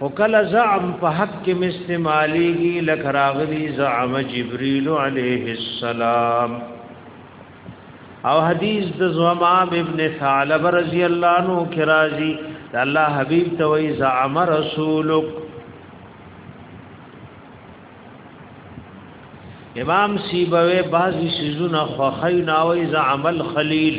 او کله زعم په حق کې مستعماليږي لکه راغلي زعم جبريل عليه السلام او حدیث د زمام ابن ثعلب رضی الله عنه کې راځي الله حبيب ته وي زعم رسولک امام سیبوی بعضی سیزونه خوخی ناوی زعم الخلیل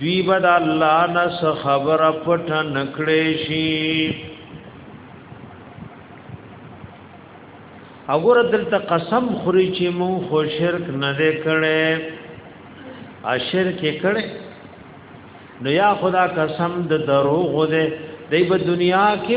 دوی بد الله نس خبر پټ نکړې شي اګور دلته قسم خوري چې مون خو شرک نه کړي ا شرک کړي نو یا خدا قسم د دروغ ده دی په دنیا کې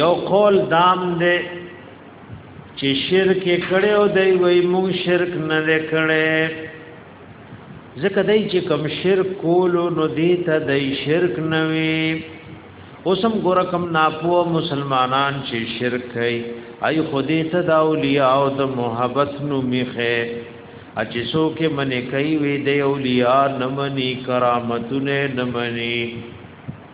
یو قول دام دې چې شرک کړي او دی وای مون شرک نه کړي ځکه دای چې کم شرک کولو نو دې ته دای شرک نه وي اوسم ګور کم ناپو مسلمانان چې شرک کوي ای خودی ته دا اولیاء او د محبت نو میخه اچسو کې منې کوي وې د اولیاء نمنې کرامتونه نمنې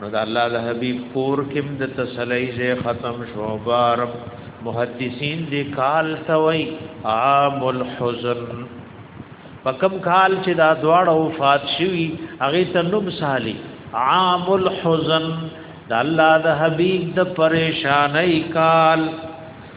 نو د الله د حبيب کور کې د تسلی زه ختم شو بار محدثین دې کال توي عام الحزن پکم کال چې دا دواړه وفات شوي هغه ته نوم سالي عام الحزن د الله د حبيب د پریشانای کال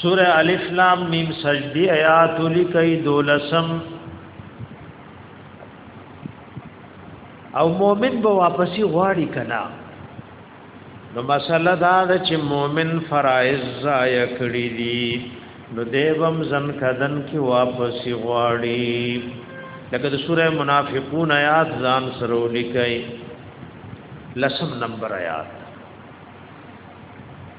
سوره الف لام میم سجدی آیات لکی دولسم او مومن به واپسی غواړي کنا نو مسله دا ده چې مومن فرایض ضایع کړی دي نو دیوم زن کدن کی واپسی غواړي لکه د سوره منافقون آیات ځان سره لیکي لسم نمبر آیات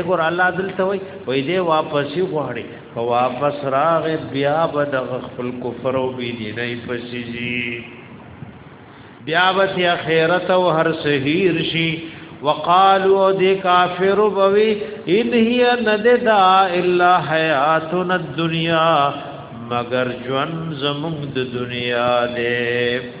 اګور الله دلته وای وای دې واپس غواړي که واپس راغ بیا به د خپل کفر او بی دیني پسیږي بیا به اخرت او هر سهیر شي وقالو دې کافر بوي ان هي نددا الا حیاتنا الدنیا مگر جون زمون د دنیا دې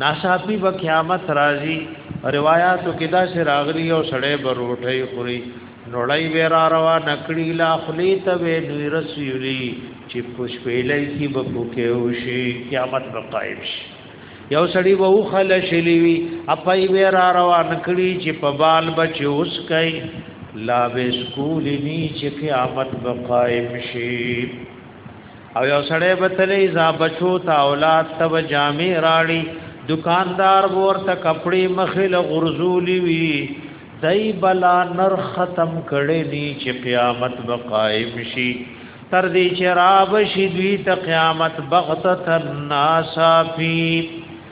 ناشاپی به قیامت راځي روایتو کې دا سر اغلی او سړې بروټي خوري نړۍ ورا روا نکړي لا خلی ته وې نوې رسولي چې پښپېلې کې به پوکې وشي قیامت به قائم شي یو سړی به وخل شلی وي اپای ورا روا نکړي چې په بال بچ اوس کوي لا به سکول ني چې قیامت به قائم شي او یو سړی به تلې ځا بچو ته اولاد ته به جامې راړي دکاندار ورته کپڑے مخې له غرزولي وي دای بلا نر ختم کړي ني چې قیامت به قائم شي تر دې چې را بشي دوی ته قیامت بغتت الناسافي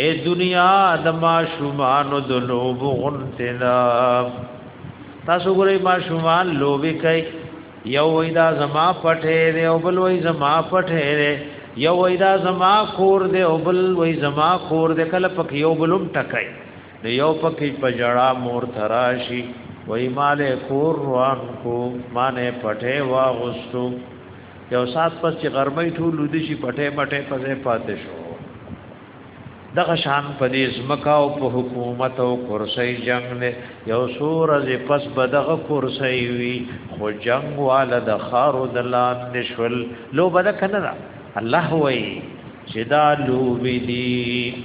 اے دنیا د ماشومانو د لوب غونته دا تاسو ګورئ ماشومان لوبي کوي یو وای دا زما پټه دی او بل وای زما پټه دی یو وای دا زما خور دی او بل وای زما خور دی کله پک یو بلوم ټکای نو یو پک په جړا مور تراشی وای مال خور روان کو مانه پټه واغستو یو سات پس چې غرمې ټول لودي شي پټه پټه پځه پاتې شو دغه شان په دې زمکا او په حکومت او کرسي جنگ نه یو سور از پس بدغه کرسي وی خو جنگ والا د خارو د لان نشول لو بد کنه دا الله وای چې دا لو وی دی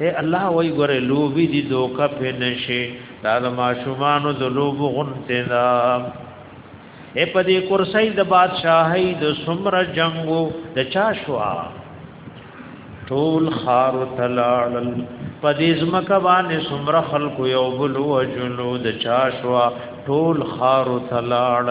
اے الله وای ګره لوبي دي دوکه په نشي دا د ماشومان د لوب غنته دا اے په دې کرسي د بادشاہي د سمر جنگو د چا شوا ټول خار تلال په دې زمکه باندې سمر خلق یو بل وجلو د چا شوا ټول خار تلال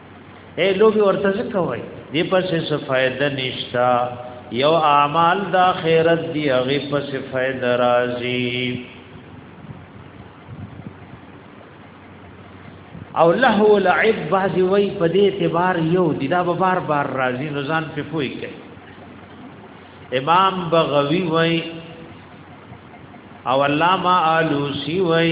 اے لوګي ورته څه کوي دې پس څه فائدہ نشتا یو اعمال د خیرت دی هغه پس فائدہ راځي او له لعب بعض وی په دې اعتبار یو دی دا به بار بار راځي نو ځان په پوي کوي امام بغوی وی او علامہ آلوسی وی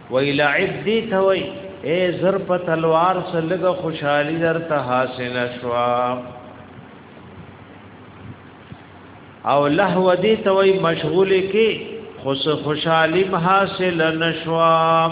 ویلعب دی ته وی اے زر په تلوار سلګه خوشحالی در ته حاصل شوا او لهو دی ته وی مشغول کی خوش خوشحالی حاصل نشوا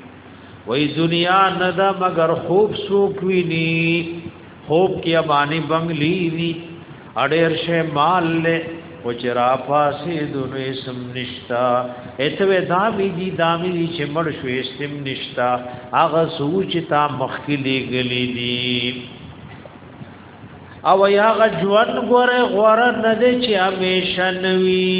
وای دنیا نه دا مگر خوب سوک ویني خوب کې باندې بنگلی وی اډیر شه مال له او چې را پاسې دونه سم نشتا اتوې دا وی دي دا وی چې مړ شوې سم نشتا هغه سوچ تا مخکلي غلي دي او یا غ ژوند ګوره غوړه نه دي چې همیشه نوي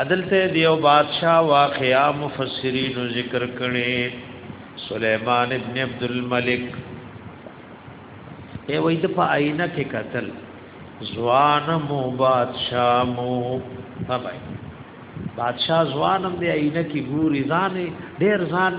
عدلته دیو بادشاہ واقعا مفسرین ذکر کړي سليمان ابن عبد الملک ای وای د په آینه کې قتل زوان مو بادشاہ مو بابای بادشاہ زوانم دی آینه کې ګوري ځان ډیر ځان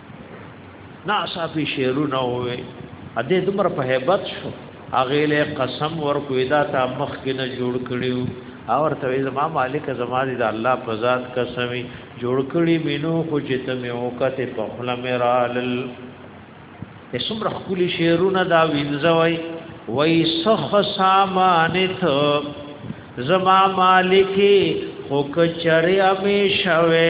نا صافي شعرونه وې ا دې دمر په hebat شو اغه له قسم ورکو ادا تا مخ کې نه جوړ کړیو او ورته زما مالک زما دې د الله په ذات قسمي جوړ کړی مينو خو چې ته مې وکته په خپل مرال اسم رخ کلی شعرونه دا وینځوي وای سخ سامان ته زما مالک خو کچره امې شوه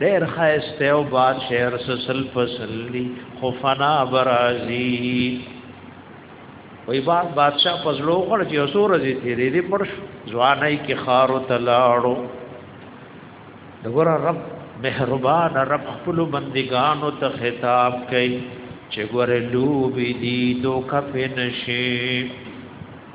ډیر خایسته او با شعر سسل پسلی خو فنا برازی وی بعد بادشاہ پزلو خړ چې اسور دي تیرې دي پر ځواني کې خارو تلاړو دغور رب مهربان رب خپل بندگانو ته خطاب کوي چې ګور لوبي دي دوکه پنشي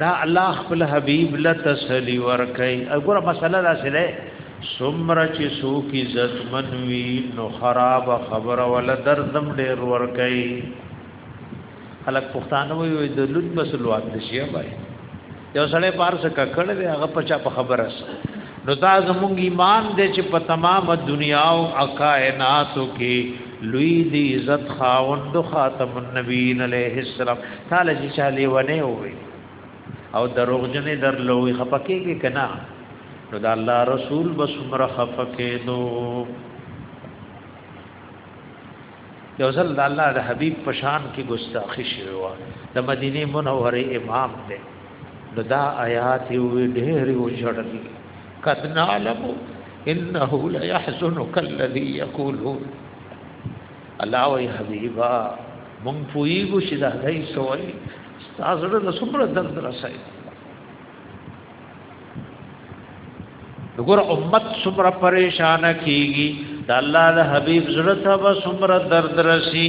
دا الله خپل حبيب له تسلی ور کوي وګوره مسله دا سره سمره چې سو کی عزت منوي نو خراب خبره ولا دردم ډېر ور کوي خلک پښتانه وي د لوت مسلوات نشي بای یو سړی پارس ککړ دی هغه پچا په خبره سره نو دا زمونږ ایمان دی چې په تمام دنیا او کائناتو کې لوی دی عزت خاوند خاتم النبیین علیہ السلام تعالی چې چاله ونه وي او دروغجن درلوې خپکه کې کنا نو دا الله رسول بس عمر خفکه دو یو ځل د الله د حبیب پشان کې ګستاخی شوی و د مدینه منوره امام دی نو دا آیات یو ډېر یو جوړ دی قد نعلم انه ليحزنك الذي يقولون الله وي حبيبا مونږ پویګو چې دا دای سوای تاسو له څومره درد رسای وګوره امت څومره پریشان کیږي دا الله د حبیب زړه ته به څومره درد رسی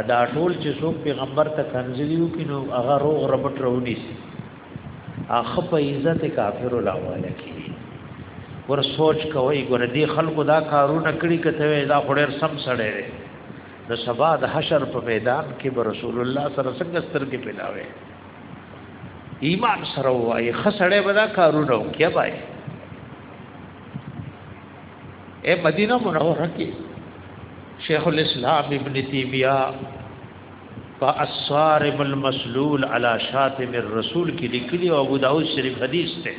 ادا ټول چې څوک پیغمبر ته کنځلیو کینو هغه روغ ربټ رونی سي اخ په عزت کافر لاواله کی ور سوچ کوي ګور دي خلکو دا کارونه کړی کته دا خړر سم سړی دی نو سبا د حشر په میدان کې به رسول الله سره څنګه سترګې پیلاوي ایمان سره وای خسړې به دا کارونه وکیا بای اے مدینه منوره کې شیخ الاسلام ابن تیمیہ په اسارم المسلول علی شاتم الرسول کې لیکلی او ابو داود شریف حدیث ته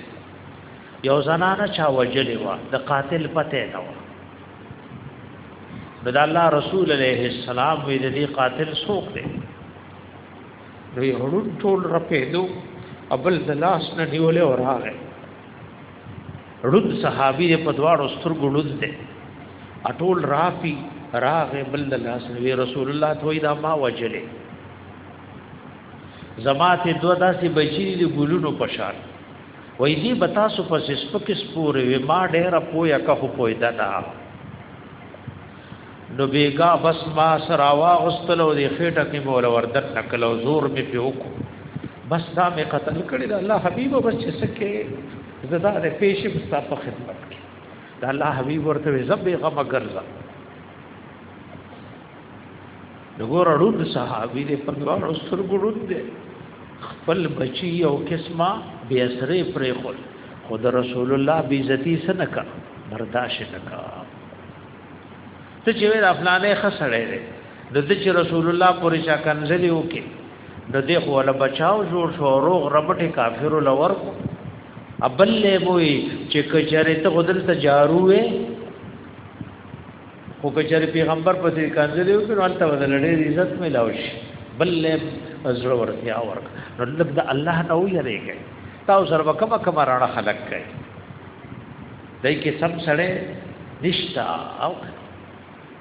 یو زنانه چا وجلې و د قاتل پته نه و بد الله رسول علیه السلام وی د دې قاتل څوک دی دوی هړو ټول رپېدو ابل د لاس نه نیولې او راغې ړوند صحابي دې په دواړو سترګو ړوند دی اټول رافي راغه بل لاس نبی رسول الله ته دا ما وجلې زمات دوه داسې بچی دي ګلونو په شان وای دي بتا سو پس سپک سپورې وې ما ډېر پویا که پوی دا دا نو بیگا بس ما سراوا غستلو دی خېټه کې مولا وردت نکلو زور می پیوکو بس دا می قتل کړی دا الله حبیب بس چې سکه زدا د پیش بستا په خدمت کې دا الله حبیب ورته زب غم ګرځا دغور اړوند صحابي دې په دوه رسول ګړوند دې خپل بچي او قسمه بے اثرې پرې خور خود رسول الله بي عزتي سنکا برداشت نکا ته چې وې افلانې خسړې دې د دې چې رسول الله پورې چا کنځلې وکي د دې خو له بچاو جوړ شو روغ ربټه کافر لور کو ابل له وی چې کچره ته غدل ته جارو وې خو کچره پیغمبر په دې کاندل یو کې ورته بدل ډېر عزت ملاو شي بل له زړه ورتیا ورک نو لږ د الله نه ویریږي تاسو سره کومه کومه راړه خلق کوي دای کې سم سړې نشتا او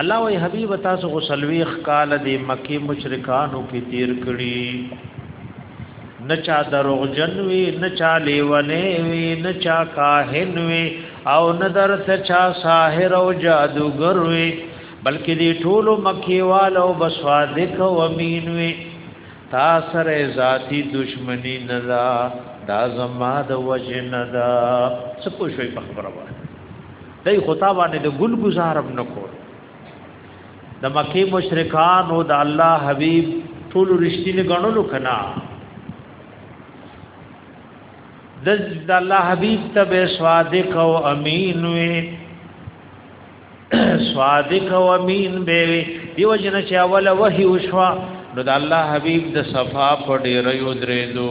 الله وی حبیب تاسو غسلویخ کال دی مکی مشرکانو کی تیر کړي نچا دروغجن وی نچا لیونه وی نچا کاهن وی او ندر تچا ساحر او جادوګر وی بلکې دی ټول مکی والو بسوادک او امین وی تا سره ذاتی دشمنی نه دا دا زما د وجه نه دا څه پوښوي په خبره وای دای خو تا باندې د ګل گزارم نکور د مکه مشرکان او د الله حبیب ټول رښتینه غنلو کنا د الله حبیب ته به صادق او امین وي صادق او امین به دیو جن چې اول وحی وشوا نو د الله حبیب د صفا په ډیر یو درېدو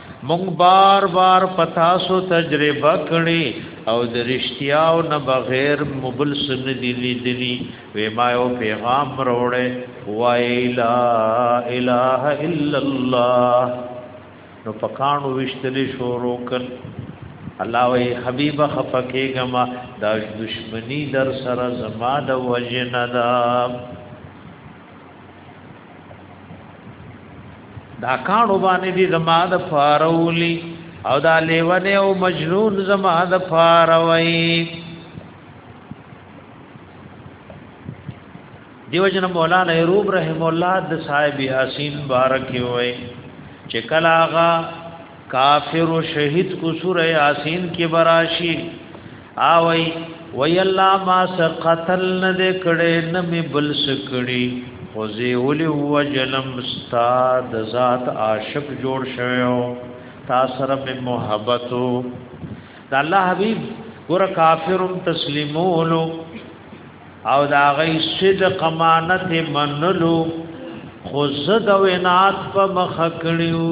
مونږ بار بار پتا سو تجربه کړي او د رښتیا او نه بغیر مبل سن دي لیدلی وې ما یو پیغام وروړې وای لا اله الا الله نو پکانو وشتلې شروع کړ الله وی حبیب خفکه گما دا دشمنی در سره زما د وجنه دا دا کانو باندې دي زما د فارولی او دا لیونه او مجنون زما د فاروي دیو جن مولانا روب رحم الله د صاحب یاسین بارک وي چې کلا غا کافر او شهید کو سوره یاسین کې براشي اوي وی الله ما سر قتل نه دې کړې نه می بل سکړي خو زی ولي وجلم ستا د ذات عاشق جوړ شوو تا سره می محبتو د الله حبيب ګور کافرم تسلیمولو او دا غي صدق امانت منلو خو زد وینات په مخ کړیو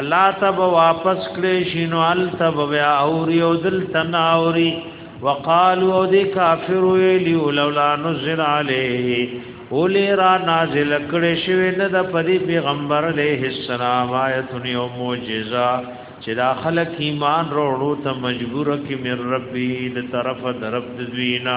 الله تب واپس کړي شینو ال تب بیا اوري او دل تناوري وقالو او دی کافر ویلی لولا نزل علیه اولی را نازل کړي شوی نه د پدی پیغمبر علیه السلام آیت نیو معجزہ چې دا خلک ایمان وروړو ته مجبور کی من ربی د طرف درب دوینا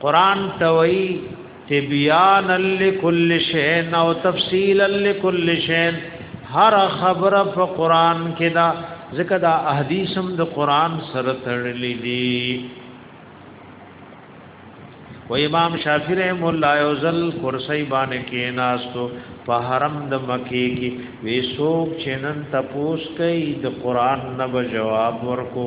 قران توي تبيان لكل شيء او تفصيل لكل شيء هر خبره په قران کې دا ځکه دا احادیث هم د قران سره تړلې دي و امام شافعی رحم الله یوزل کرسی باندې کې ناستو په حرم د مکی کې وې سوک چنن تپوس کوي د قران نه جواب ورکو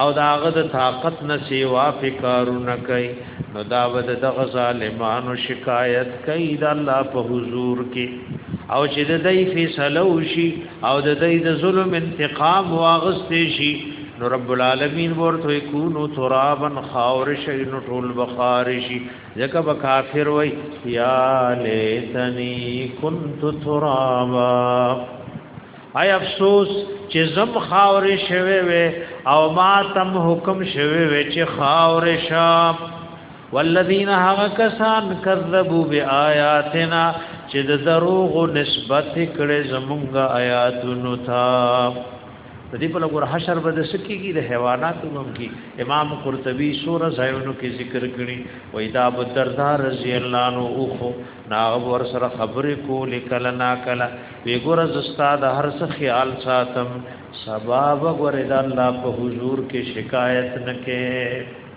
او دا هغه د طاقت نه سیوا فکرونه کوي نو دا ود دغه ظالمانو شکایت کوي د الله په حضور کې او چې د دې فیصله وشي او د دې د ظلم انتقام واغستې شي نو رب العالمین ورته کونو ترابا خاور شي نو ټول بخارشي ځکه به کافر وای یا لیتنی کنت ترابا اي افسوس چې زم خاورې شوي وي او ما تم حکم شوي وي چې خاورې شام والذین هغه کسان کذبوا بیااتنا چې د دروغ نسبت کړي زمونږ آیاتونو ته د دې په لګور حشر به د سکیږي د حیواناتو هم کې امام قرطبي سور زایونو کې ذکر کړي و ایدا بدردار رضی الله عنه او ناغب ور سره خبرې کولې کله نا کله وی ګور ز استاد هر څه خیال ساتم سبب ګور د الله په حضور کې شکایت نکې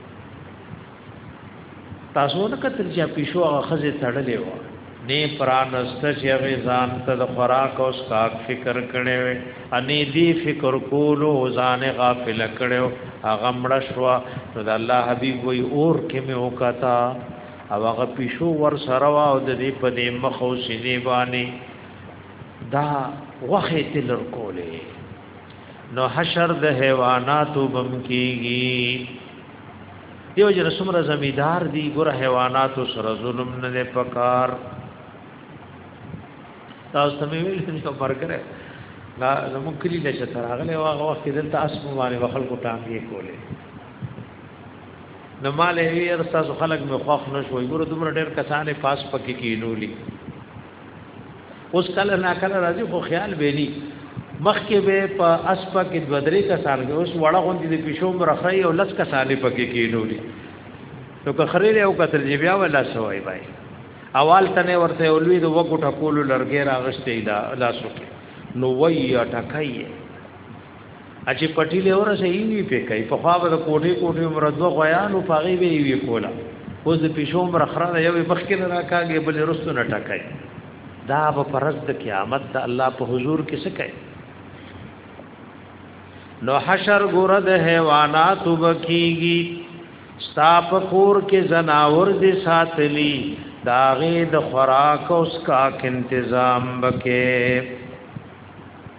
تاسو نه کتل چې پیشو هغه خزه تړلې و نه پرانست چې هغه ځان ته د خوراک او سکاک فکر کړي وي اني دي فکر کولو ځان غافل کړي هغه مړ شو نو د الله حبيب وي اور کې مې وکتا او هغه پیشو ور سره وا او د دې په دې مخ او سینې باندې دا وخه تلر کولې نو حشر د حیواناتو بم کیږي دیو جن سمره زمیدار دی ګور حیوانات سره ظلم نه پکار تاسو ته ویل چې یو برګره دا زموږ کلی له شتراغله واغه وخت دلته اسمو باندې وخل کو ټانګې کولې نو مال یې یې تاسو خلک مې خوښ نه شوي ګوره دومره ډېر کسانې پاس پکې کینولي اوس کله نا کله راځي خو خیال ویلي مخکې به په اسپه کې دوه درې کسان کې اوس وړه غوندې د پښو مرخی او لس کسانې پکې کینولي نو که خریر او قتل جی بیا ولا سوای بای اول تنه ورته اولوی د وګټه کول لرګې راغشتې دا لاسو کې نو وای ټکای اچې پټی له ورسې ایوی په کوي په خوا به کوټه کوټه عمر دوه غیانو پاغي به ایوی کولا اوس د پښو عمر خره یو مخکې نه راکاږي بل رسو نه ټکای دا به پرز د قیامت د الله په حضور کې څه کوي نو حشر ګور د حیوانات وبکیږي ستا په کور کې زناور دي ساتلی داغه د خوراک او سکاک تنظیم بکې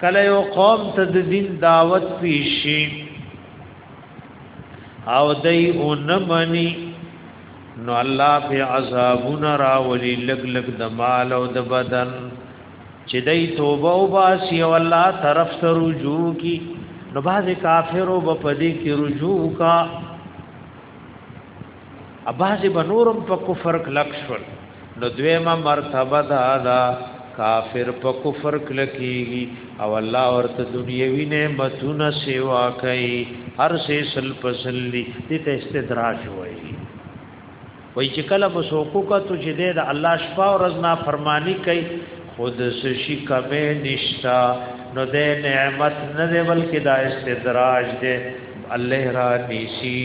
کله یو قوم ته د دین دعوت پیشي او دای اونمنی نو الله په عذابنا راولي لګ لګ د مال او د بدن چې دای توبه او باسي او الله طرف ته رجوع کی نو باز کافرو په دې کې رجوع کا اباز بنورم په کفر کلک شول نو دویمه مرتبه دا دا کافر په کفر کلکیږي او الله ورته دنیوي نعمتونه سیوا کوي هر څه سل پسلی دې ته استدراج وایي وای چې کله په سوکو کا ته چې دې د الله شپه او ورځ نه فرمانی کوي خود سشي کمه نشتا نو دې نعمت نه دی بلکې دا استدراج دی الله را نشي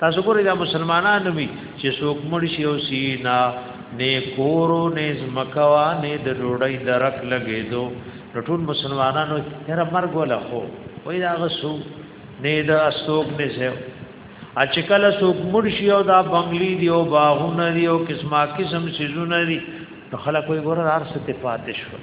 تاسو ګورئ دا مسلمانان وي چې څوک مړ شي او سینا نه کورو نه زمکوا نه د ډوړی درک لګېدو ټول مسلمانانو هر مرګ ولا خو وای دا غسو نه دا سوق نه سه اچکل سوق مرشي او دا بنگلي دی او باغونه دی او قسمه قسم سيزونه دی خلک وي ګور ارسته پاتې شول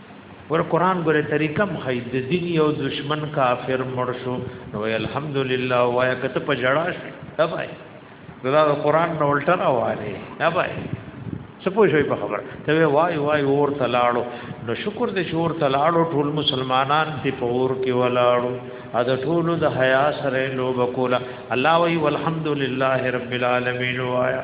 ور قران ګره طریقه مخې د دین یو دشمن کافر مړ شو نو الحمدلله وای کته په جړا شي تبای دا قران نو الټا راواله تبای سپو شوی په خبر ته وای وای اور تلاړو نو شکر دې شور تلاړو ټول مسلمانان تی په اور کې ولاړو ا د ټول د حیا سره لوب کولا الله وی والحمدلله رب العالمین وایا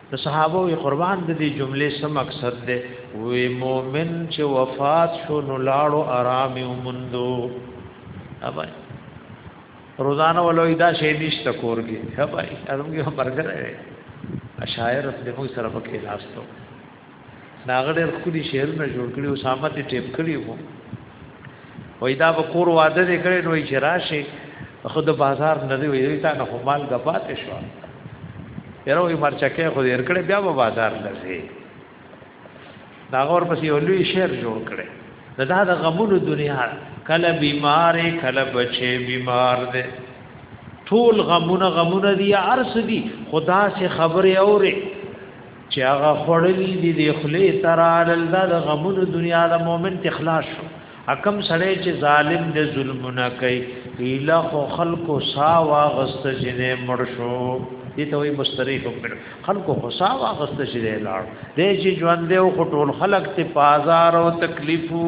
نو صحابه وی قربان د دې جملې څه مقصد دی وی مؤمن چې وفات شو نو لاړو آرام ومندو اوبای روزانه ولوي دا شی نشته کورګي اوبای ازمږي مرګ راځي اشاعر خپل موږ سره په کې لاستو دا غډر خولي شعرونه جوړ کړي او سامت ټیپ کړي وو وای دا به کور واده دې کړي نو چې راشي خود بازار نه دی وی تا نه مال غبات شو یره وی مرچکه خو دې کړي بیا به بازار نه دی دا غور پسې ولوي شعر جوړ کړي دا دا د غمونو دنیا کله بیمار کله بچي بیمار دې ټول غمونه غمونه دي ارس دي خدا سے خبره اوري چې هغه خړلې دي د خلې ترال د غمون دنیا د مؤمن تخلاص شو حکم سره چې ظالم د ظلمونه کوي اله خو خلکو سا واغست جنې مړ شو دي ته وي مستریح وکړ خلکو خو سا واغست جنې لاړ دې چې ژوند دی او ټول خلک ته بازار او تکلیفو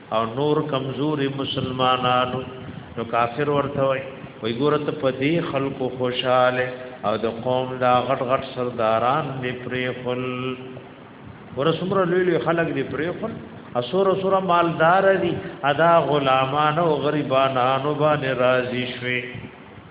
او نور کمزوري مسلمانانو نو کافر ورته وي وي ګورت په دې خلکو خوشاله او د قوم دا غټ غټ سرداران دې پرې خل ورسمره لوی لوی خلک دې پرې خل اسور اسور مالدار دي ادا غلامان او غریبانانو باندې راضي شوي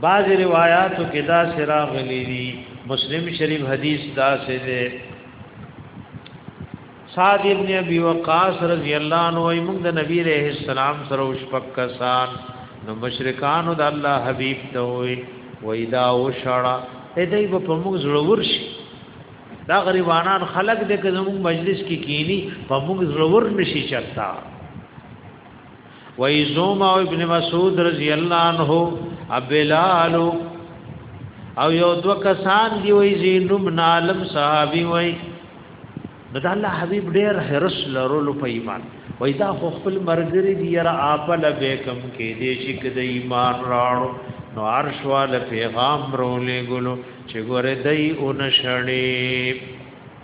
بعض روایاتو کې دا سرا غلي دي مسلم شریف حدیث دا سه ده سعد ابن ابي وقاص رضی الله عنه وي موږ د نبی عليه السلام سره شپک کسان نو مشرکان د الله حبيب ته وي وای دا وشړه اې دای په موږ زړور شي دا غریبانان خلق دې که زموږ مجلس کې کی کینی په موږ زړور نشي چلتا وای زوم او ابن مسعود رضی الله عنه ابلال او یو دو کسان دی وای زینم نالم صحابي وای نو دا الله حبیب ډیر حرس لرلو په ایمان وای دا خو خپل مرګری دی را اپل بیکم کې دې شک د ایمان راړو نو عرش وال پیغام رولې ګلو چې ګوره دای اون شړې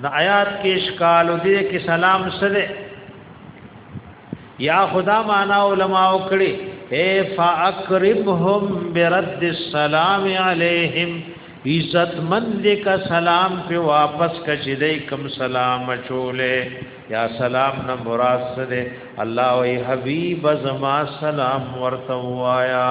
نو آیات کې اشکال دې کې سلام سره یا خدا معنا علماء کړي اے فاکرمهم برد السلام علیہم عزت مند کا سلام په واپس کچې دې کم سلام چولې یا سلام نه مراد سره الله وی حبیب زما سلام ورته وایا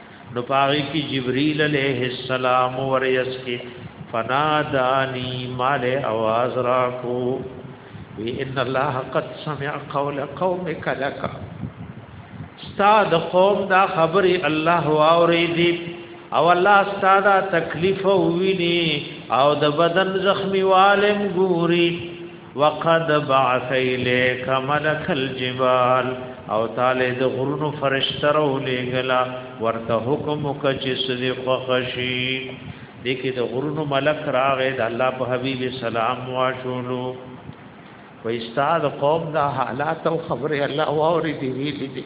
نو پاغي کی جبريل عليه السلام وريس کی فنادانی مال आवाज راکو وی ان الله قد سمع قول قومك لك استاد قوم دا خبري الله واوري دي او الله استاد تکلیف ویني او د بدن زخمی والم ګوري وقد بعث الیک ملک الجبال او تعالی د غرونو فرشتہ رو لګلا ورته حکم وکچ سدی خوخشی دګه د غرونو ملک راغې د الله په حبیب سلام واشولو و استاد قوم دا حالات او خبره الله واوري دی ویل دي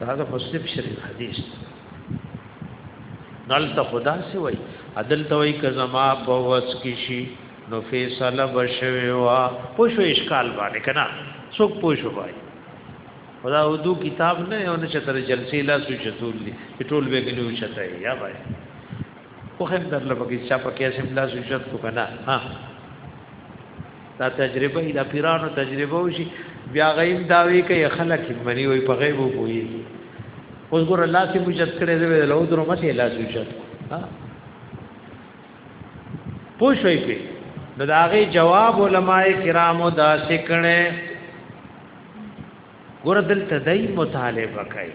دا د مسلم شریف حدیث نل ته خدا سی وای عدل ته وای که زما په وس کې شي نو فیصله بشوي وا پوښو اشکال باندې کنا څوک پوښو وای خدا اردو کتاب نه یو نه چتر جلسې لا سو چتول دي ټول به غلو چته یا وای خو هم در لپاره کې چا پکې سم لا سو چت کو کنا ها دا تجربه د پیرانو تجربه وشي بیا غیم داوی کوي خلک منی وي په غیب وي اوس ګور الله سي مجد کړي دی له درو مته لا سوچت ها پوښوي په نو دا غي جواب علماء کرامو دا سکړه ګور دلته دای مطالبه کوي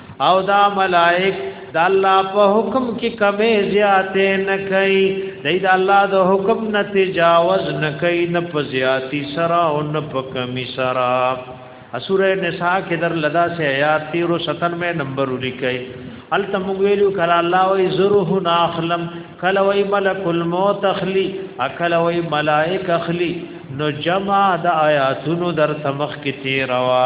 او دا ملائک د الله په حکم کې کمې زیاتې نه کوي دای د الله د حکم نه تجاوز نه کوي نه په زیاتی سرا او نه په کمی سرا اسوره نساء کې در لدا سے آیات 397 نمبر ولیکي ال تم ویلو کله الله وی زره ناخلم کله وی ملک الموت اخلی اکل وی ملائک اخلی نو جمع د آیاتونو در تمخ کې تیروا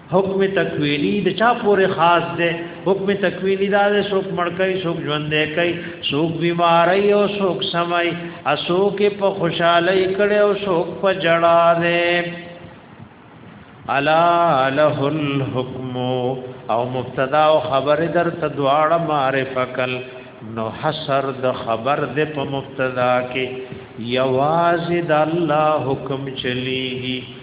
حکم تکوینی د چا پورې خاص دی حکم تکوینی دا د څوک مړکای څوک ژوندې کوي څوک بیماری او څوک سمای اسوک په خوشحالي کړي او څوک په جړا دی الا له الحكم او مبتدا او خبر در ته دواړه معرفه کل نو حسر د خبر د په مبتدا کې یواز د الله حکم چلیږي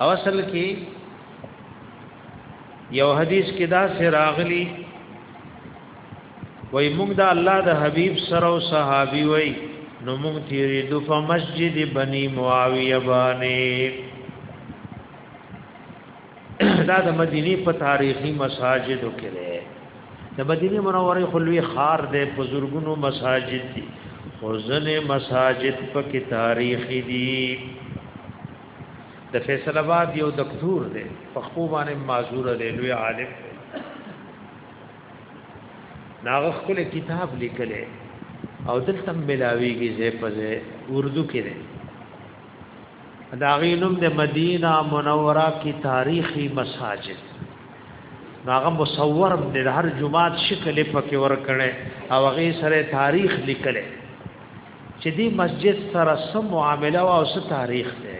او اصل کې یو حدیث کې دا سه راغلی وای موږ دا الله د حبیب سره او صحابي وای نو موږ تیرې دو په مسجد بنی معاویه باندې دا د مدینه په تاریخي مساجدو کې ده د مدینه منورې خلوی خار ده په زورګونو مساجد دي خو ځنې مساجد په کې تاریخي دي د فیصل آباد یو دکتور ده په خو باندې معذور ده لوی عالم ناغه خپل کتاب لیکلې او دلته ملاویږي زې په اردو کې ده دا غینم د مدینه منوره کی تاریخی مساجد هغه مصور د هر جمعات شکل پکې ور کړي او هغه سره تاریخ لیکل چې دی مسجد سره سم معامله او سره تاریخ دی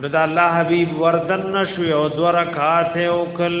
نو دا الله حبیب وردن نشو یو دو رکعات او کل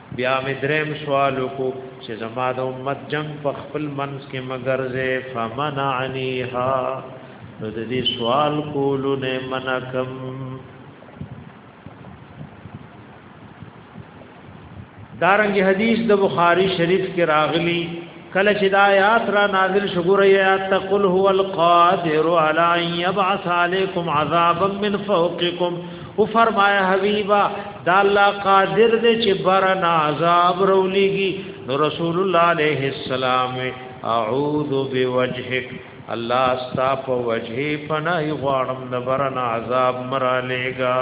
بیا می دریم سوال کو چې زما د امت جنگ په خپل منس کې مگر زه فمنعنیها نو د دې سوال کولو نه منکم دارنګ حدیث د بخاری شریف کې راغلی کله چې دا آیات را نازل شګور آیات تقل هو القادر علی ان یبعث علیکم عذابا من فوقکم او فرمایا حبیبا دا الله قادر دې چې برنا عذاب رولیږي نو رسول الله علیه السلام اعوذ بوجهک الله استا په وجه پناه غواړم د برنا عذاب مرا لېګا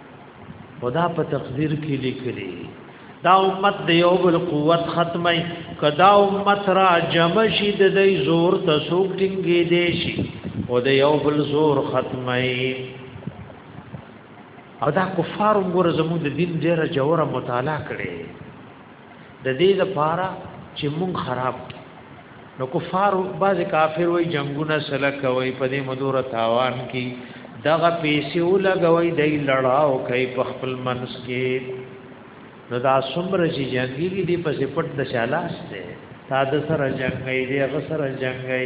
خدا په تقدیر کې لیکلي دا امت د یو بل قوت ختمي کدا امت را جمع شي د دې زور ته سوق ټینګې دي شي او د یو بل زور ختمي او دا کفار وګوره زموږ د دین ډیره جوړه مطالعه کړي د دې لپاره چې مونږ خراب نو کفار باز کافر وای جنگونه سره کوي په دې مدور تاوان کې دغه پیسې ولګوي د لړاو کوي په خپل منس کې نو دا څومره چې جنگي دي په پټ د شالاس ته تا د سره جنگي دي غسر جنگي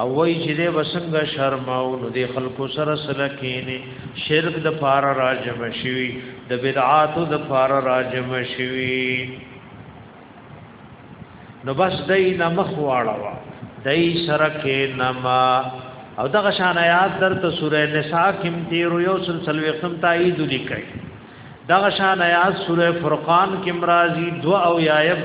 او وای چې دې وسنګ شرماو نو دې خلکو سره سره کینې شرک د فار راجم شوی د بدعات د فار راجم شوی نو بس دای نه مخ واړوا دای سره کې نما او دغه شان آیات درته سوره نساء کې تیر یو سلسله وختم تایید لیکي دغه شان آیات سوره فرقان کې مرাজি دو او یایب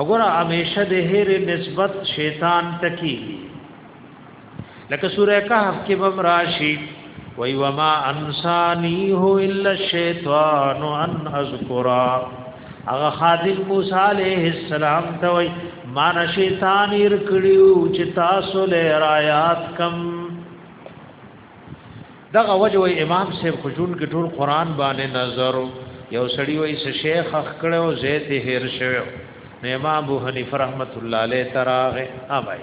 اگر همیشه د هیر نسبت شیطان تکی لکه سوره کهف کې بم راشي وی وما انسانیه الا الشیطان ان اذکرا هغه خادم موسی علیہ السلام ته وی مان شیطان ير کړیو چې تاسو له آیات کم دغه وجه وای امام صاحب خجون کې ټول قران باندې نظر یو سړی وای چې شیخ اخ کړو زیت هیر شوی نو امام ابو حنیفه رحمت الله علیه تراغه اوای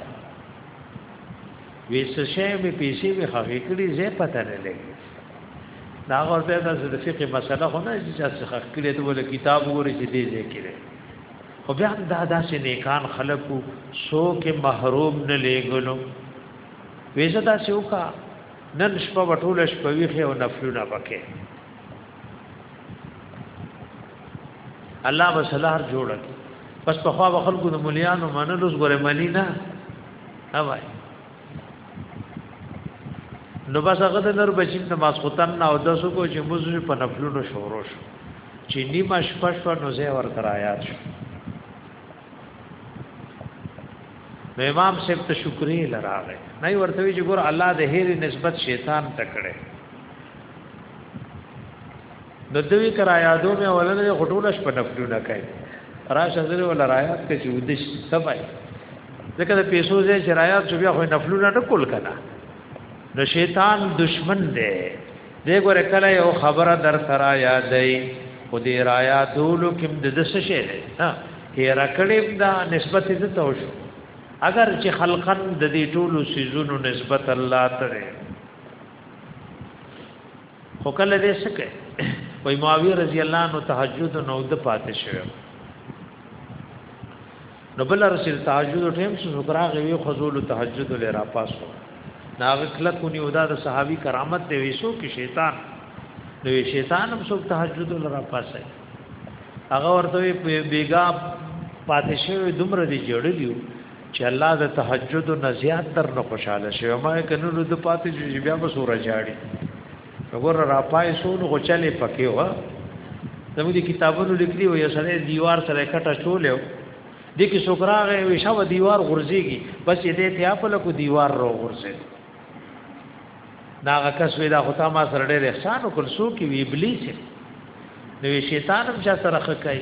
ویس شی به پیسې به خغې کړي زه پته نه لګي دا ورته د فقې مسله خو نه چې خغ کړي ته ول کتاب وګوري چې دې دې کړي خو بیا دا داسې نیکان خلقو سو کې محروم نه لګلو ویزدا سیوکا نن شپه وټول شپه ویخه او نفلونه پکې الله وسلار جوړ پس په خوا خلکو د مليانو منلو زګره ملي نه هواي نو بس هغه د نور بچین د ماسختن نه او داسو کو چې موږ په نفلونو شورو شو چې نیمه شپه شو نو زه ور تر آیات شو نو امام صاحب ته شکرې لراغه نه ورته وی چې ګور الله د هیر نسبت شیطان ته کړي نو دوی کرا یادو مې ولنه غټول شپ نفلو نه کوي راشه زره ول رايات کې چې ودش سبای ځکه د پیسو زې شرایط چې بیا خو نفلو نه کول کنا نو شیطان دشمن دی دی ګوره کله یو خبره در ترا یادای خو دی را یادولو کوم د دس شی دی ها هیر کړم دا نسبت دې ته وشو اگر چې خلقن د دې ټولو سيزونو نسبت الله ته دی خو کله دې سکه وای معاویه رضی الله عنه تهجد نو د پاتې شوی نو بل رسول تهجد ټیم سو سکرا غوی خذول تهجد لرا پاسو ناغ کلک ونی ودا د صحابي کرامت دی ویسو کې شیطان نو شیطان هم سو تهجد لرا پاسه هغه ورته بیګا پاتې شوی دومره دی جوړلیو چې الله د تهجد نه زیات تر نه خوشاله شي ما کنه نو د پاتې شي بیا به سورہ جاړي وګوره را پای سو نو غچلې پکې و زموږ دي کتابونو لیکلي و یو سره دیوار سره کټه چولیو د کې سوکراغه وي شاو دیوار غورځيږي بس دې ته اپ له کو دیوار رو غورځي دا کس وی دا خدای ما سره ډېر احسان وکړ سو کې وی ابلیس نو شیطان هم چا سره خکای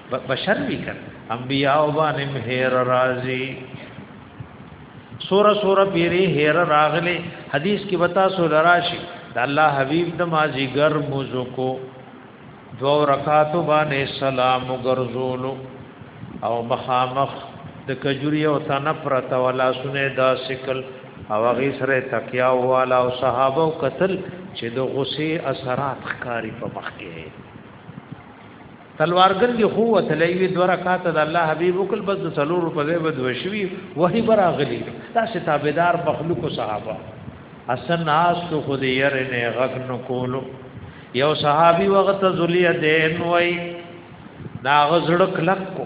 بشر وی کړ انبیاء باندې هیر راضی سوره سوره پیری هیر راغلی حدیث کې وتا سو لراشی د الله حبیب د مازی ګر موزو کو دو رکعات باندې سلام ګرځولو او مخامخ د کجوری او تنفرت ولا سونه دا شکل او غی سره تکیا والا او صحابه قتل چې د غصه اثرات ښکاری په مخ کې تلوارګر دی خو وتلې وی دوه رکعات د الله حبیب وکړ بس د سلور په ځای بد وشوي وਹੀ براغلی دا ستابدار مخلوق صحابه حسن ناس تو خود ير نه غغ نو کولو یو صحابي وخت ذلیه دین وای دا غزړ کلک کو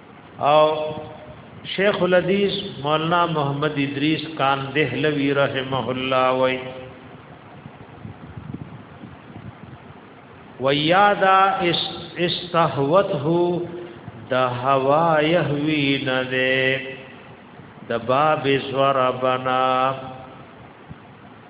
او شیخ الحدیث مولانا محمد ادریس کان دهلوی رحمه الله وای ویادا استهوته د هوا يهوي نه ده د باب زور بنا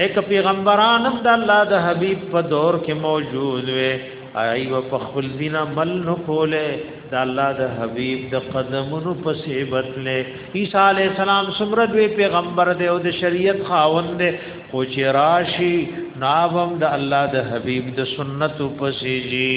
ایک پیغمبرانم د الله د حبیب په دور کې موجود وي ایو په خپل دین عمل نو کوله د الله د حبیب د قدمونو په سیبت له عیسی علی السلام سمره دوی پیغمبر دی او د شریعت خاوند دی خو چې راشي ناوم د الله د حبیب د سنت په سیجی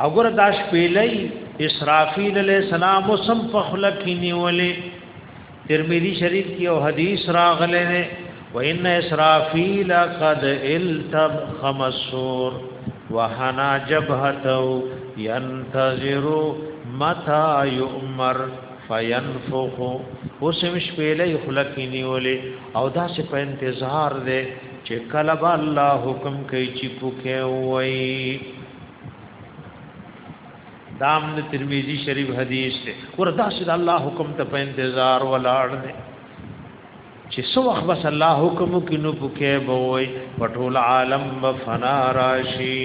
وګوره دا شپېلې اسرافیل علیہ السلام سم په خلق نیولې ترمذی شریف کې او حدیث راغله نه وان اسرافیل قد التب خمسور وحنا جبهته ينتظر متى يؤمر فينفخ اوسم شپېلې خلق نیولې او دا سه په انتظار ده چې کله به الله حکم کوي چې پوکه وای دام د ترمذی شریف حدیث ته وردا چې الله حکم ته په انتظار ولاړ دی چې سو وخت بس الله حکم کوي نو پوکه وای پټول عالم فنا راشي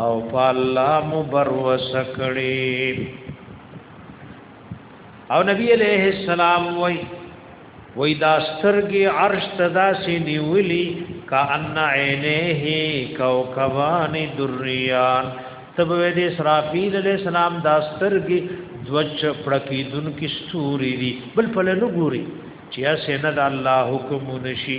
او په الله مو بروس کړی او نبی علیہ السلام وای وای دا سترګې عرش تدا سی نیولی کأن عینه کوكبان دریان تب وې د اسرافیل علیہ السلام دا سترګې دوچ پړکی دن کی ستوري دي بل په لنو ګوري چې اسنه د الله حکم نشي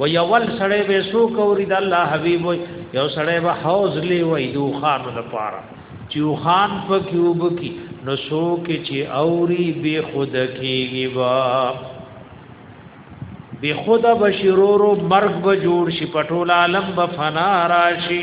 و یول سړی به سو کوری د الله حبیب وي یو سړی به حوض لی وي دو خان د پاره چې خان په کیوب کی نو سو کې چې اوري به خود کیږي وا به خود بشرورو مرګ به جوړ شي پټول عالم به فنا راشي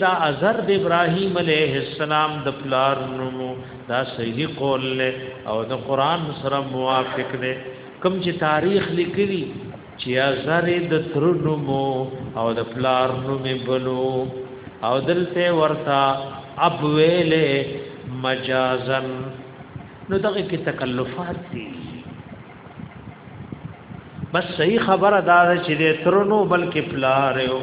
دا ازر د ابراهیم علیه السلام د پلار نومو دا صحیح قول له او د قران سره موافق دی کوم چې تاریخ لیکلی چې ازر د تر نومو او د پلار نوم بلو او دلته ورتا اب ویلې مجازن نو دغه کې تکلفات دي بس صحیح خبره دا چې د ترونو بلکې پلار یو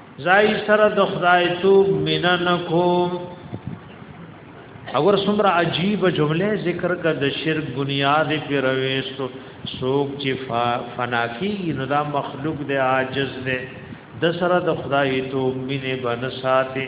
زای سره د خدای توب مینا نکوم اور سمره عجیب جمله ذکر کا د شرک بنیاد پر وېستو سوق چې فنا کی نو دا مخلوق د عاجز ده د سره د خدای توب مینه بنساته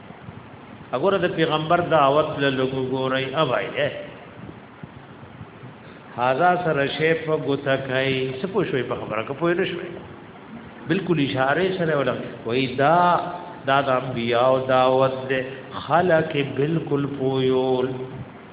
اګوره د پیغمبر دعوت له لګو ګورای اوای هاذا سره شی په ګوتا کوي څه پوه شوي په خبره کې پوه نه شوي بالکل اشاره سره ولا وای دا دا د انبیاء دعوت ده خلق بالکل پویول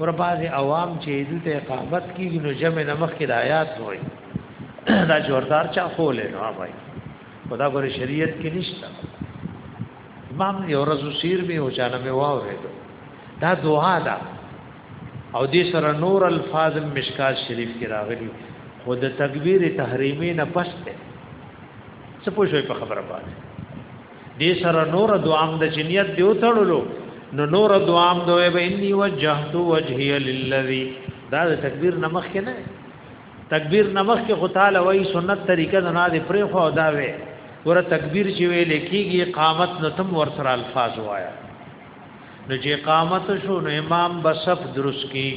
ور بعض عوام چې دې ته اقامت کیږي نو جمع نه مخ کې د آیات وای دا جوردار چا خولې نو وای خدا ګور شریعت کې نشته امام یو ورځ سیر می او چانه می واورید دا دعا ده او دې سره نور الفاظ مشکات شریف کې راغلي خود تکبیر تحریمی نه پسته څه پوښوي په خبره باندې دې سره نور دوام د جنیت دیو تړلو نو نور دوام دوی به انی وجهت وجهی للذی دا د تکبیر نمخ کې نه تکبیر نمخ کې خو تعالی وای سنت طریقه نه نه پرې خو دا وی ور تکبیر چې وی لیکيږي قامت نو تم ور سره الفاظ وایا نو چې قامت شو نو امام بسف درست کی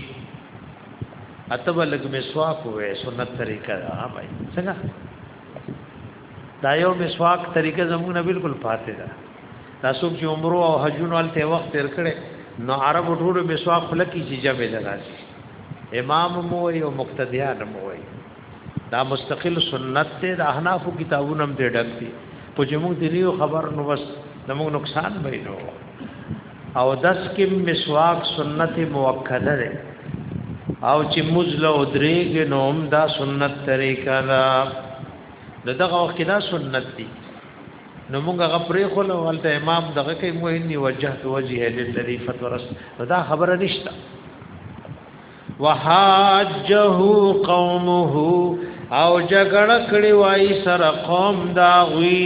اتبلګ مسواک وې سنت طریقه دا بھائی څنګه دا یو مسواک طریقه زموږ نه بالکل پاتې ده تاسو چې عمره او حجونو الته وخت تیر کړي نو عرب ټول مسواک خلکی چې جمع لراسي امام مو یو مقتدیان مو وي دا مستقل سنت ته د احناف کتابونو هم دې ډک دي په چې موږ دې خبر نو بس زموږ نقصان به نو او دس کې مسواک سنت موکده ده او چې مزله او درېګ نوم دا سنت طریقه ده نو دغه وخت کې دا سنت دي نو موږ هغه پرې خو له ولته امام دغه کې مو هني وجهت وجهه للذي فطرس دا خبره نشته وحاجه قومه او جګړه کړي وای سره قوم دا غوي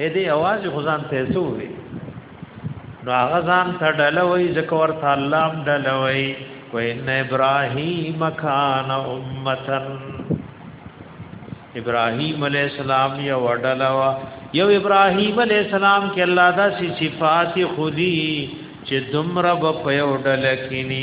اې دې आवाज خو ځان ته سو وي نو هغه ځان ته ډلوي ځکه ورته الله هم ډلوي و ان ابراهيم کان امتن ابراهيم عليه السلام یو ډلوا یو ابراهيم عليه السلام کې الله دا صفات خودي چې دمر په یو ډل کې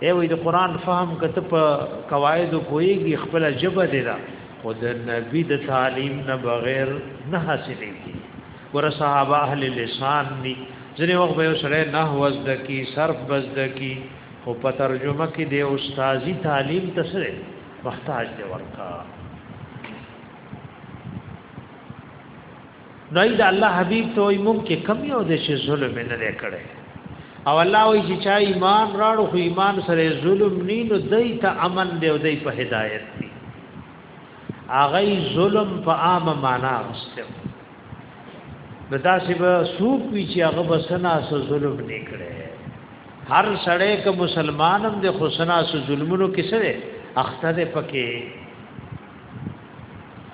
ای وې د قران فهم کته په قواعد کویږي خپل جبه دی دا خو د نبی د تعلیم نه بغیر نه حاصلېږي ور صحابه اهل لسان دي ځنې وخت به سره نه وزد کی صرف بزد کی خو په ترجمه کې د استادی تعلیم تسره محتاج دی ورکا نو اې دا الله حبيب ته وي مونږ کې کم یو د شي ظلم نه دی کړی او الله وي چې چا ایمان راړو خو ایمان سره ظلم نه نو دای ته امن دی او دای په هدایت دی اغه ظلم په عامه معنا واستو نو دا چې به سوق وی چې هغه بسنا سره ظلم نه کړي هر سړی که مسلمانم د حسنا سره ظلمونو کې سره اخته ده پکې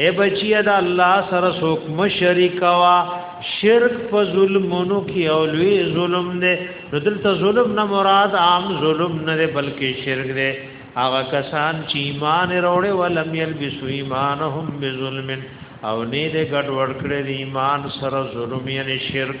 اے بچی دا الله سره څوک مشرک وا شرک په ظلمونو کې او لوی ظلم دی دلته ظلم نه مراد عام ظلم نه دی بلکې شرک دی هغه کسان چې ایمان وروړي ولم یلبسو ایمانهم بظلم او نه دې ګډ وډ کړی ایمان سره ظلم یې شرک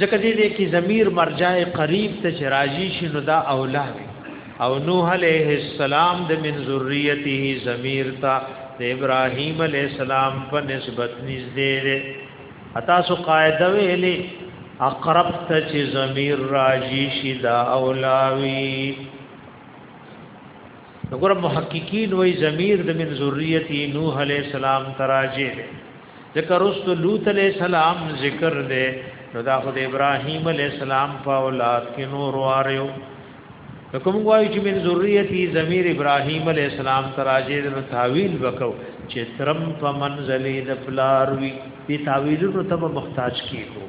ځکه دې دې کې ضمیر مرجع قریب ته چې راځي شي نو دا اولا دی او نوح علیه السلام د من ذریته ضمیر ته د ابراهیم علیه السلام په نسبت نږدې دی اتا سو قاعده ویلې اقرب ته چې ضمیر راځي شي دا اولاوی وګوره محققین وای ضمیر د من ذریته نوح علیه السلام تراجه دی ذکر است لوط علیہ السلام ذکر دے نو دا خود ابراهیم علیہ السلام په اولاد کې نور واریو کوم وایي چې من ذریتی ضمیر ابراهیم علیہ السلام تراجه نو تعویل وکاو چې ترم په منزلې د پلار وی دې تعویلونو ته محتاج کیږو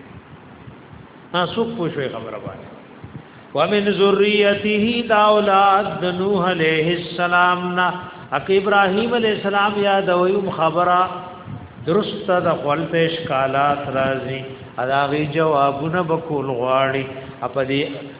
ها څوک پوښوي خبره باندې ومن ذریته دا اولاد د نوح علیہ السلام نا اک ابراهیم علیہ السلام یاد ویم خبره درست د خپل پیش کالات راځي اداغي جوابونه بکول غواړي اپ دې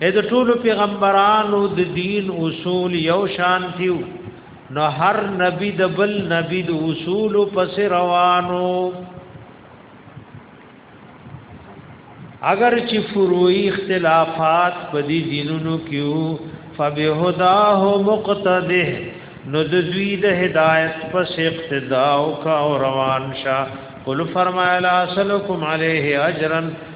اې د ټولو پیغمبرانو د دین اصول یو شان دیو نو هر نبی د بل نبی د اصول پس روانو اگر چې فروعي اختلافات په دې دینونو کې فبهداه مقتده نو د دوی د هدایت پس اقتدا او کا روان شه قل فرمایلا سلکم علیه اجرا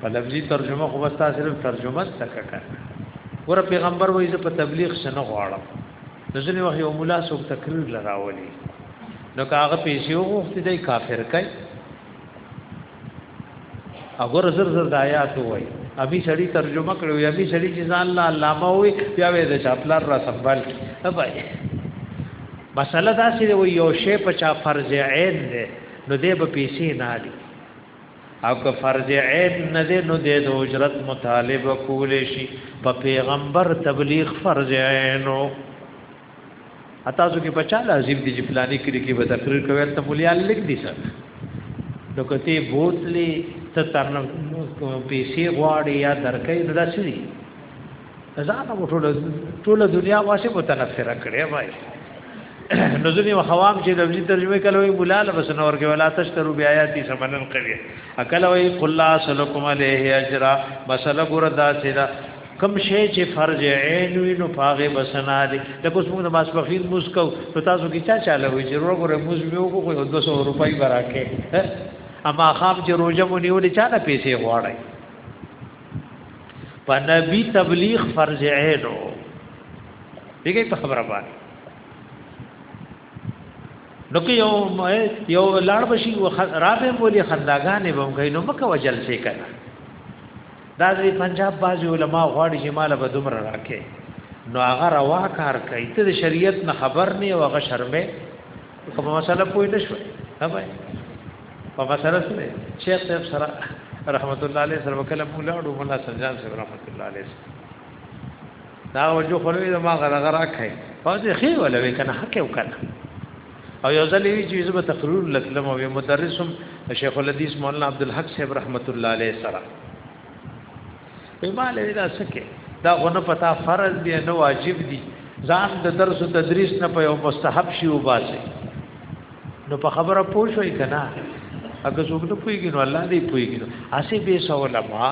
په لفظي ترجمه خو بس تاسو صرف ترجمه تکه کړه ور پیغمبر وایي په تبلیغ شنه غواړم ځنې وخت یو مولا څوک تقریر لراولي نو کاغه پیسې وغوښتي دی کافر کوي اگر زر زر د آیات وای ابي سړی ترجمه کړو یا ابي سړی چې ځان الله علامه وي بیا وې د چاپلار را سنبال تبای مسله دا چې یو شی په چا فرض عین دی نو دې به پیسې نه دي او که فرض عین نه دی نو د اجرت مطالبه کول شي په پیغمبر تبلیغ فرض عینو تاسو کې پچا لازم دي چې فلاني کې کې به تقریر کوي ته مولیا لیک دي سر نو کته بوتلې ته ترنه پیسې غواړي یا درکې نه داسي ځان او ټول ټول دنیا واسه متنفر کړي وای نو ځنی وخوام چې د وزي ترجمه کله وي مولا له بس نور کې ولا تشترو بیا آیاتي سمنن کوي اکل وي قل لا سلکم علیه اجر مسله ګور دا چې دا کم شی چې فرض عین وي نو پاغه بسنا دي د کوس موږ د ماسپخین مسکو نو تاسو کې چا چاله وي چې ورو ورو موږ به وګورو 200 روپۍ براکه اما خام چې روزه مونږ نیولې چا نه پیسې غواړي په نبی تبلیغ فرض عین او دغه په خبره باندې نو که یو یو لاړ بشي و رابه بولی خنداګانې بم کوي نو مکه وجل شي کنه دا د پنجاب باز علماء غواړي چې مال به دومره راکې نو هغه روا کار کوي ته د شریعت نه خبر نه او هغه شرمې کومه مسله پوه نه شو ها بھائی په مسله سره شیخ صاحب سره رحمت الله علیه سره وکړه موږ لاړو مولا سجان صاحب رحمت الله علیه دا وجو خلوی دا ما غره غره کای فاضی خی ولا وی کنه حق یو کنه او یو ځلې وی چې زما تقریر لکلم او مدرسم شیخ الحدیث مولانا عبد الحق صاحب رحمت الله علیه سره په مال دا سکه دا غنه پتا فرض دی نه واجب دی ځان د درس او تدریس نه په یو مستحب شی وباسي نو په خبره پوه شوي کنه اګه څوک نه پويږي نو الله دې پويږي اسی به سوال ما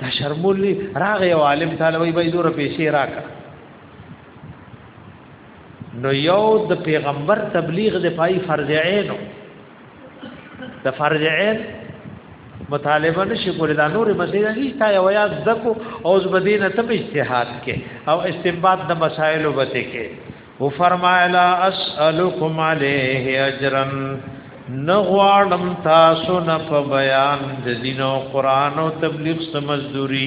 دا شرمولي راغ یو عالم تعالی وای بای زور پیسې راکا نو یو د پیغمبر تبلیغ د پای فرض عینو د فرض عین مطالبه نشي کولای دا نور مسایل دي تا یو یاد دکو او زبدینه تم اجتهاد کې او استنباط د مسایلو وته کې و فرمایلا اسالکم علیه اجرا نغوانم تاسو نه په بیان د دین او قران او تبلیغ سمزدوري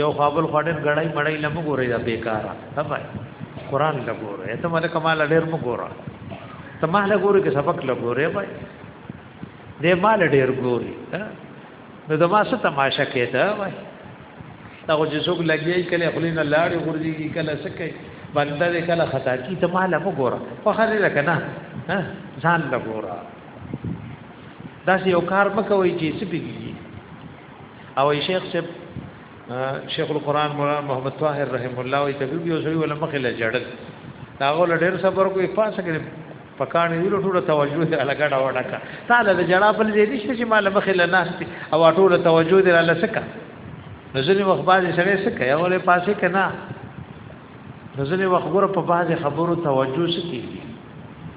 یو خپل خډر غړای مړای لمو ګورې دا بیکاره هبای قران لا ګورې ته مله کمال ډېر مو ګورا ته مال ګورې کې سبق لا ګورې بای دې مال ډېر ګورې نو دما څه تماشا کې ته بای دا خو چې څوک لګي کله خلینو لاړې ورځي کله سکه بنده دې کله خطا کی ته مال مو ګورا په خره لکه نه ځان لا ګورا دا یو کار مکوي چې سپیږي او شیخ صاحب شیخ القرآن مولانا محمد طاهر رحم الله وی طبيب یو سړي ولا مخې له جړل دا غول ډېر صبر کوي پاسه کې پکانې ویلو ټول توجه دې الګا ډا وډکا تعالی د جړا په دې نشته چې مال مخې له ناشتي او ټول توجه دې الله سکا نزل مخباز سره سکا یو له پاسه کې نه نزل وخبره په باز خبرو توجه سکی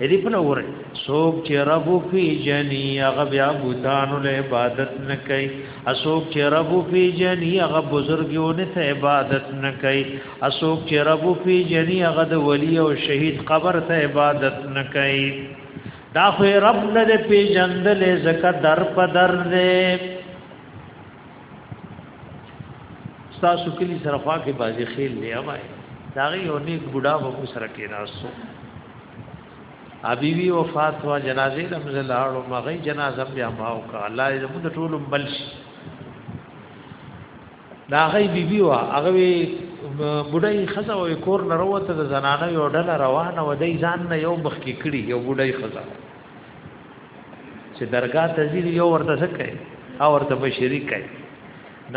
هدي په نور څوک چې رب پیجنی هغه بیا بوتانو له عبادت نه کوي اسوک چې رب پیجنی هغه بزرګونه ته عبادت نه کوي اسوک چې رب پیجنی هغه د ولی او شهید قبر ته عبادت نه کوي دا خو رب نه پیجندل زکه در په در دی تاسو کلی سره خوا کې بازی خیل لیا وای دا یو نیک بډا وو سره کې راځو ابي وی وفات وا جنازه لمز لاړو مغه جنازه بیا ما او کا الله دې موږ ټول بل شي دا غي بي بي وا هغه وی بډای خزه او کور نه وروته د زنانه یو ډله روانه و دای ځان نه یو مخ کې کړي یو بډای خزه چې درگاه تزیر یو ورته څه کوي او ورته بشری کوي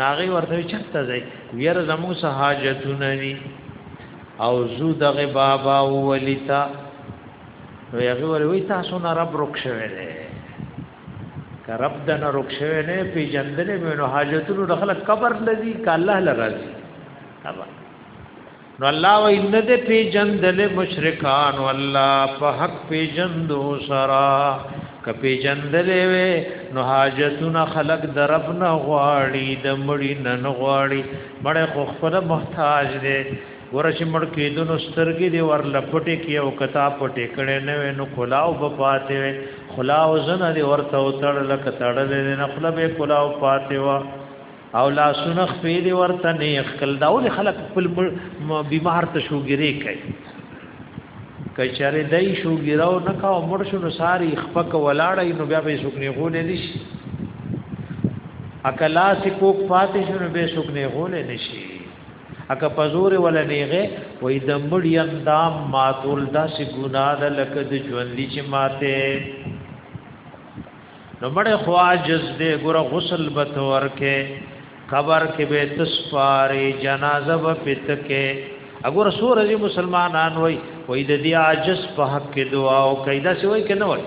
ناغي ورته چرته ځای وير زمو سهاجتونه دي او زو دغه بابا ولیتا نو هغه ور وی تاسو نه رب رک شوی دی که رب د نه رک شوی نه پیجندلې مې نو حاجتونو دخل قبر لذي ک الله لراضي ابا نو الله و ان د پیجندل مشرکان والله په حق پیجندو سرا ک پیجندل وی نو حاجتونه خلق درب نه غواړي د مړی نه غواړي مړ خو خپل محتاج دی ورش مړ کېدون سترګې دی ور لپټه کې او کتا پټې کړي نه وی نو کلاو په پاتې وی خلاو زنه دی ورته تړل کتړل نه خپل به کلاو پاتې وی او لا سنخ پی دی ورته نیخ کل دا ول خلق خپل بیمار ته شوګری کوي کچره دای شوګراو نه کا عمر شنو ساری خپک ولاړی نو بیا به سکنی غول نشي اکلا سکو پاتې شنو به سکنی غول نشي اکه پزور ولا نیغه وې د مړی اندام ماتول داسې ګناه ده لکه د ژوندې چې ماته نو مړ خو عاجز دی ګره غسل به تورکه قبر کې به تسپاري جنازه به پتکه اګور سور دي مسلمانان وای وای د دې عاجز په حق کې دعا او قاعده سی وای کنه وای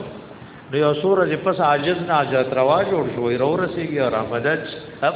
نو یو سور دي پس عاجز نه حاجت روا جوړ شوی رو رسیږي او رحمت اب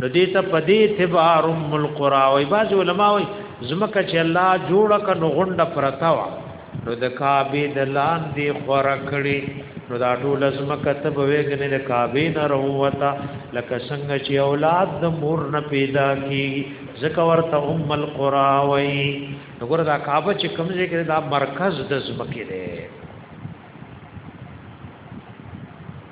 نو دې ته په دې اعتبار ام القرا وای باز علماء وای زمکه چې الله جوړه ک نو غونډه پرتا وا نو د کعبه د لاندې خور کړي نو دا ټول زمکه ته به وګنه د کعبه نه روتا لکه څنګه چې اولاد د مور نه پیدا کی زکه ورته ام القرا وای نو ګور دا کعبه چې کمزې کې دا مرکز د زمکه دی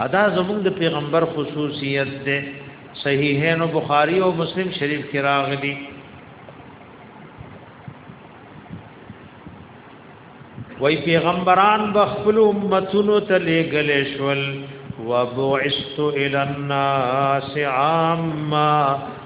ادا زمون د پیغمبر خصوصیت ده صحیحین او بخاری او مسلم شریف کې راغلي وای پیغمبران به خپل امتونو ته لېګل شول وبعثت الى الناس عامه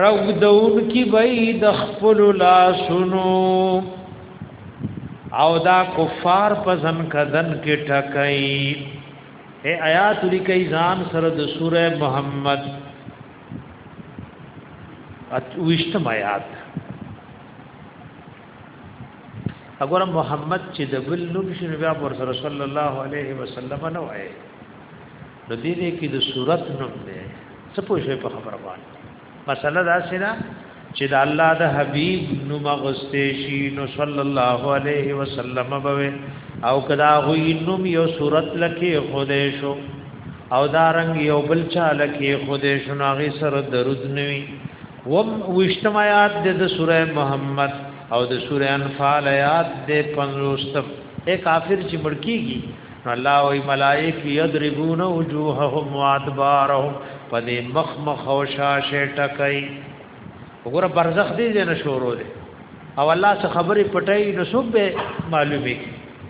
رغدون کی بی د خپل لاسونو او دا کفار پزن کدن کې ټکای اے آیات لیکي ځان سره د سوره محمد اتوشتم آیات اگر محمد چې د بل نوم شنو بیا پر صلی الله علیه وسلم نه وایي نو دې دې کې د صورت نوم دی څه پوښې په خبره باندې مسله دا سره چې د الله د حبيب نوم غستې شي نو صلی الله علیه وسلم به او کدا غوی نوم یو صورت لکه خدای شو او دارنګ یو بل چا لکه خدای شو ناغي سره درود نوي وم وشتم آیات دې د سوره محمد او د سوره انفال آیات دې پنځوستم اے کافر چې مړکیږي الله او ملائک یضربون وجوههم وادبارهم پدې مخ مخ او شاشه ټکای وګوره برزخ دې نه شروع دي او الله څخه خبرې پټای نو سب معلومه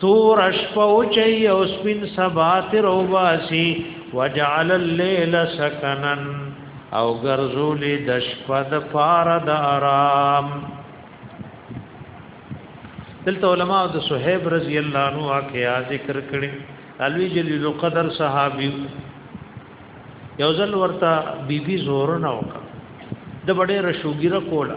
تور شپه او چي او سپین سبا تر وباسي وجعل الليل سكنا او غرزول د شپه د پار د آرام دلته علما د صہیب رضی الله عنه واقعا ذکر کړي علوی جلیل قدر صحابي یو ځل ورته بیبي زور نه وکړه د بډې رشوګیره کوله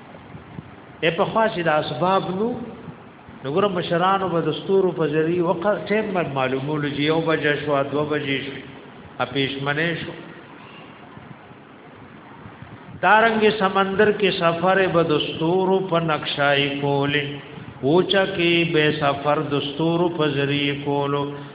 اے په خوا چې د اسباب نو نګور مشرانو به دستور په ذریعہ وقت ټیم معلومول چې یو بجې شو دو بجې شو اپیش منې شو دارنګ سمندر کې سفر به دستور په نقشای کولې وچا کې به سفر دستور په ذریعہ کولو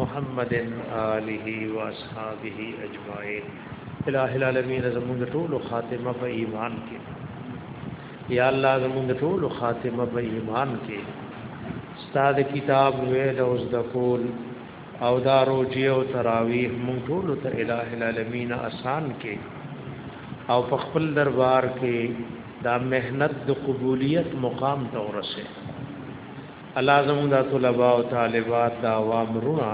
محمد آله و اصحابه اجمعین الہ العالمین زموږ ټول خاتمه په ایمان کې یا الله زموږ ټول خاتمه په ایمان کې استاد کتاب ویل او زده کول او دا روجی او تراویح مونږ ټول ته الٰه العالمین آسان کې او په خپل دربار کې دا مهنت د قبولیت مقام ته ورسه الله زموږ د طلباء او طالبات د عوام رونه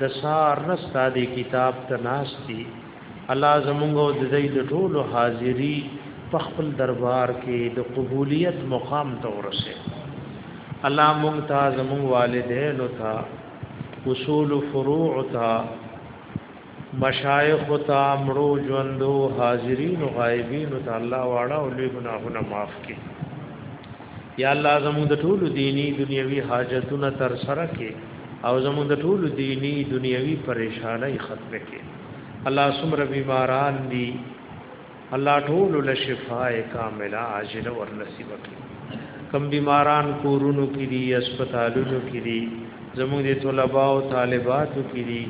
د سار نستا دی کتاب ته ناشتي الله زموږ او د دې د ټولو حاضری په خپل دربار کې د قبولیت مقام ته ورسه الله مونږ ته زموږ والدین او ته اصول فروع ته مشایخ تا مړو ژوندو حاضرین او غایبین ته الله واړه او لوی ګناهونه معاف کړي یا الله زموږ د ټولو دینی دنیوي حاجتونه تر سره کړي او زموږ د ټولو دینی دنیوي پریشانای ختم کړي الله سمره بیماران دي الله ټول له شفاء کامله عاجل ور نصیب کړي کم بیماران کورونو کې دي هسپتالونو کې دي زموږ د طلباء او طالباتو کې دي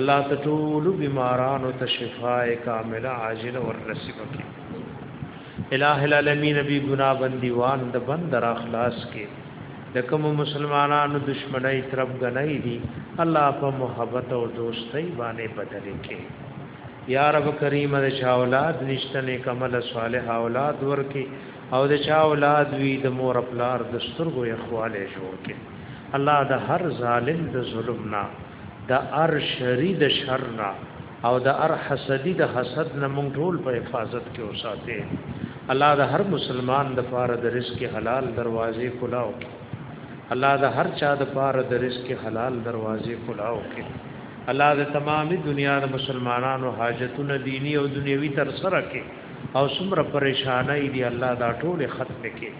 الله ته ټول بیمارانو ته شفاء کامله عاجل ور نصیب کړي الہ العالمین بی گناہ بندیوان د بندر اخلاص کې د کوم مسلمانانو دشمنی طرف غنۍ دي الله په محبت او دوستۍ باندې بدل کړي یا رب کریم د چا اولاد نشته نه کمل صالح اولاد ورکی او د چا اولاد وی د مور پلار د سترګو اخواله جوړ کې الله د هر ظالم د ظلم نه د ار شری د شر نه او د ار حسدی د حسد نه مونږ ټول په حفاظت کې اوساته الله د هر مسلمان د پاره د رزق حلال دروازې کلاو کې الله د هر چا د پاره د رزق حلال دروازې کلاو کې الله د تمامي دنیا د مسلمانانو حاجتونه دینی او دنیوي تر سره کې او څومره پریشانای دي الله دا ټول ختم کې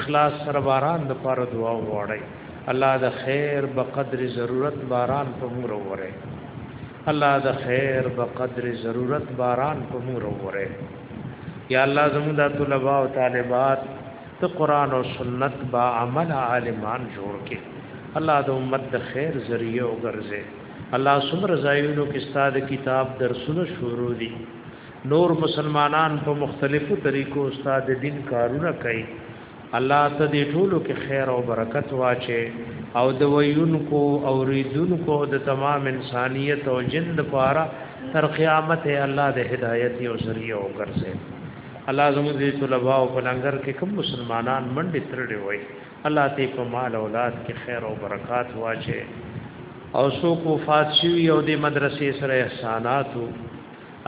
اخلاص سره باران د پاره دعا وغواړي الله د خیر په قدر ضرورت باران په مور وره الله د خیر په قدر ضرورت باران په مور وره یا الله زموږ د طلباء او طالبات ته قران او سنت با عمل عالمان جوړ کې الله د امت د خیر ذریعہ وګرځي الله صبر زایونو کې استاد کتاب درسونه شروع دي نور مسلمانان په مختلفو طریقو استاد دین کارونه کوي الله ته دې ټولو کې خیر او برکت واچي او د ویونکو او ریدونکو د تمام انسانیت او جند پاره تر قیامت الله د هدایت او ذریعہ وګرځي الله زموږ دې طلباء او پلنګر کې کوم مسلمانان منډې ترړې وای الله دې په مال اولاد کې خیر او برکات واچي او سو کو فات شوی او دې مدرسې سره احسانات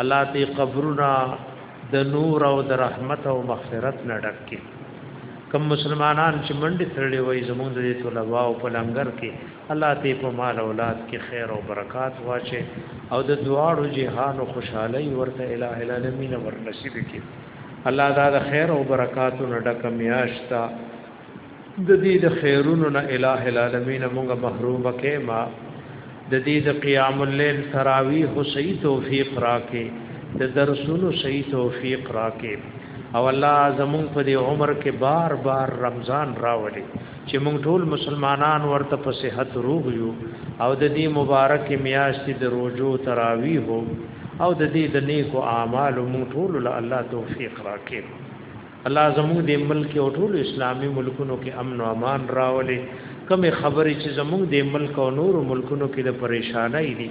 الله دې قبرنا د نور او د رحمت او مغفرت نه ډک کې کوم مسلمانان چې منډې ترړې وای زموږ دې طلباء او پلنګر کې الله دې په مال اولاد کې خیر او برکات واچي او د دواړو جهان او خوشحالي ورته الٰه العالمین ور نصیب کړي الله دا د خیر او برکاتو نه ډک میاشتا د دې د خیرونو نه الٰه العالمین موږ محروم کړي ما د دې د قیام الليل تراویح او صحیح توفیق راکې د درسونو صحیح توفیق راکې او الله زمون په دې عمر کې بار بار رمضان راوړي چې موږ ټول مسلمانان ورته په صحت روغ یو او د دې مبارک میاشتې د روزو تراویح او د دې د نیکو اعمال موږ ټول له الله توفیق راکړي الله زموږ د ملک او ټول اسلامي ملکونو کې امن او امان راولي کمې خبرې چې زموږ د ملک او نور ملکونو کې د پریشانای دي